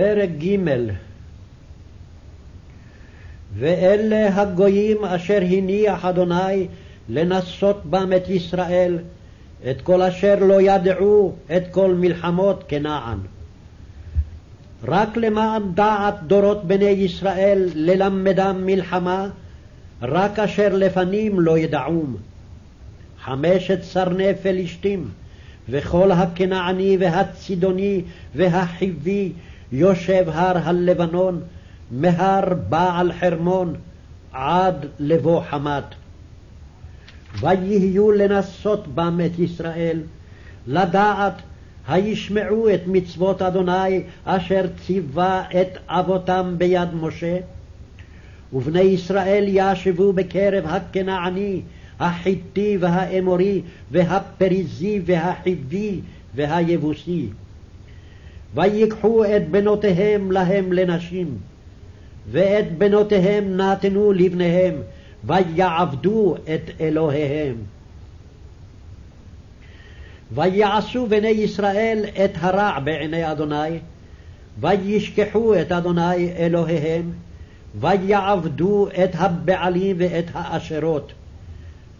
פרק ג' ואלה הגויים אשר הניח אדוני לנסות בם את ישראל, את כל אשר לא ידעו את כל מלחמות כנען. רק למען דעת דורות בני ישראל ללמדם מלחמה, רק אשר לפנים לא ידעום. חמשת סרני פלישתים, וכל הכנעני והצידוני והחיבי יושב הר הלבנון, מהר בעל חרמון עד לבוא חמת. ויהיו לנסות בם את ישראל, לדעת הישמעו את מצוות אדוני אשר ציווה את אבותם ביד משה, ובני ישראל ישבו בקרב הכנעני, החיתי והאמורי, והפריזי והחיבי והיבוסי. ויקחו את בנותיהם להם לנשים, ואת בנותיהם נתנו לבניהם, ויעבדו את אלוהיהם. ויעשו בני ישראל את הרע בעיני אדוני, וישכחו את אדוני אלוהיהם, ויעבדו את הבעלים ואת האשרות.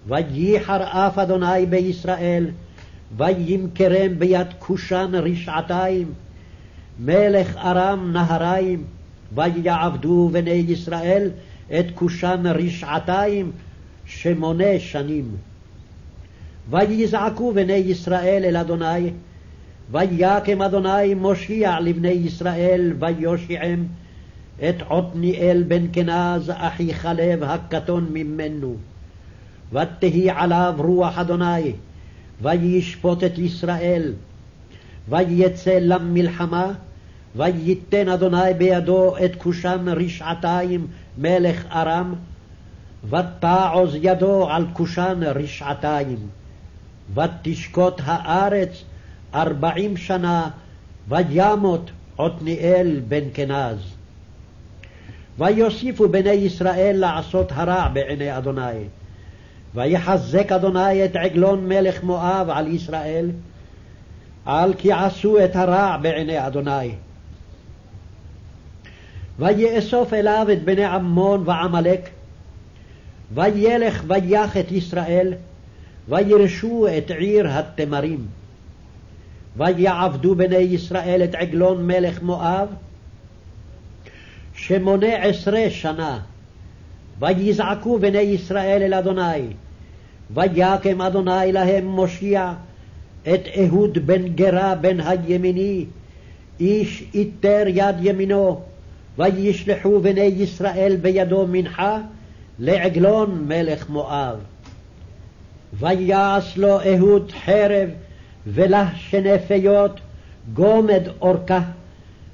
וייחר אף אדוני בישראל, וימכרם ביד כושן רשעתיים, מלך ארם נהריים, ויעבדו בני ישראל את כושן רשעתיים שמונה שנים. ויזעקו בני ישראל אל אדוני, ויקם אדוני מושיע לבני ישראל, ויושיעם את עתניאל בן כנז, אחי כלב הקטון ממנו. ותהי עליו רוח אדוני, וישפוט את ישראל, ויצא למלחמה, וייתן אדוני בידו את כושן רשעתיים מלך ארם, ותעוז ידו על כושן רשעתיים. ותשקוט הארץ ארבעים שנה, וימות עתניאל בן כנז. ויוסיפו בני ישראל לעשות הרע בעיני אדוני. ויחזק אדוני את עגלון מלך מואב על ישראל, על כי עשו את הרע בעיני אדוני. ויאסוף אליו את בני עמון ועמלק, וילך ויח את ישראל, וירשו את עיר התמרים. ויעבדו בני ישראל את עגלון מלך מואב, שמונה עשרה שנה. ויזעקו בני ישראל אל אדוני, ויקם אדוני להם מושיע את אהוד בן גרה בן הימיני, איש איתר יד ימינו, וישלחו בני ישראל בידו מנחה לעגלון מלך מואב. ויעש לו אהוד חרב ולה שני פיות גומד אורכה,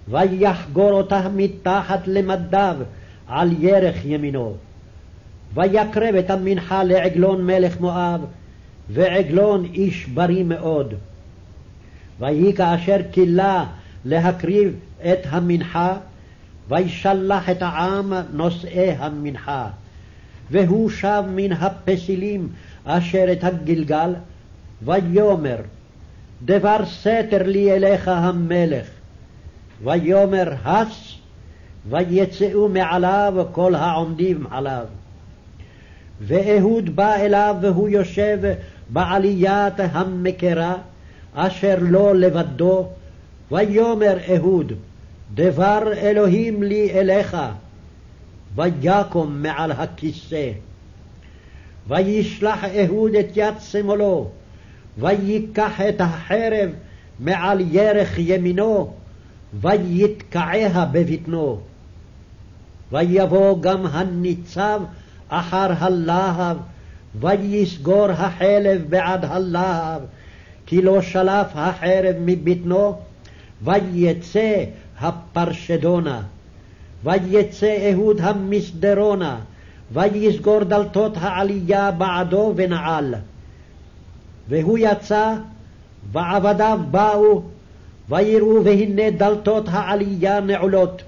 ויחגור אותה מתחת למדיו על ירך ימינו. ויקרב את המנחה לעגלון מלך מואב, ועגלון איש בריא מאוד. ויהי כאשר כילה להקריב את המנחה, וישלח את העם נושאי המנחה. והוא שב מן הפסילים אשר את הגלגל, ויאמר, דבר סתר לי אליך המלך. ויאמר הס, ויצאו מעליו כל העומדים עליו. ואהוד בא אליו והוא יושב בעליית המקרה, אשר לא לבדו, ויאמר אהוד, דבר אלוהים לי אליך, ויקום מעל הכיסא. וישלח אהוד את יד שמאלו, ויקח את החרב מעל ירך ימינו, ויתקעיה בבטנו. ויבוא גם הניצב אחר הלהב, ויסגור החלב בעד הלהב, כי לא שלף החרב מבטנו, ויצא הפרשדונה. ויצא אהוד המסדרונה, ויסגור דלתות העלייה בעדו ונעל. והוא יצא, ועבדיו באו, ויראו והנה דלתות העלייה נעולות.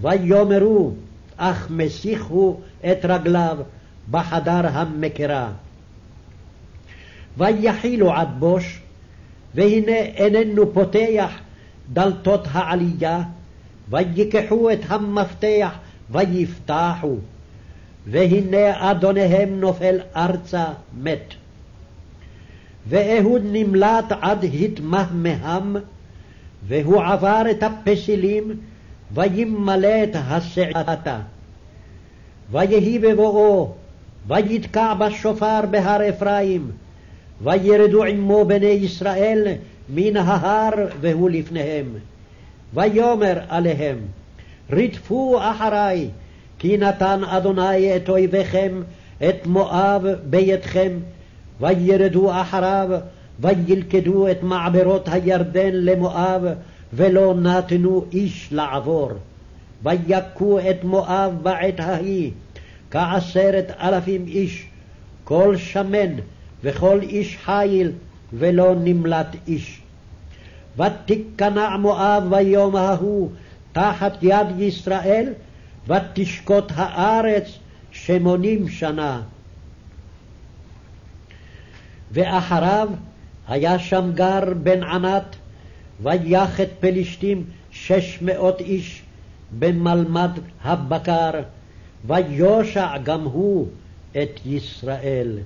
ויאמרו, אך מסיח הוא את רגליו בחדר המקרה. ויחילו עד בוש, והנה איננו פותח דלתות העלייה, ויקחו את המפתח ויפתחו, והנה אדוניהם נופל ארצה מת. ואהוד נמלט עד התמהמהם, והוא עבר את הפסילים, וימלא את הסעתה. ויהי בבואו, ויתקע בשופר בהר אפרים, וירדו עמו בני ישראל מן ההר והוא לפניהם. ויאמר עליהם, רדפו אחרי, כי נתן אדוני את אויביכם, את מואב בידכם, וירדו אחריו, וילכדו את מעברות הירדן למואב, ולא נתנו איש לעבור. ויכו את מואב בעת ההיא, כעשרת אלפים איש, כל שמן וכל איש חיל, ולא נמלט איש. ותיכנע מואב ביום ההוא תחת יד ישראל, ותשקוט הארץ שמונים שנה. ואחריו היה שמגר בן ענת, ויח את פלישתים שש מאות איש במלמד הבקר, ויושע גם הוא את ישראל.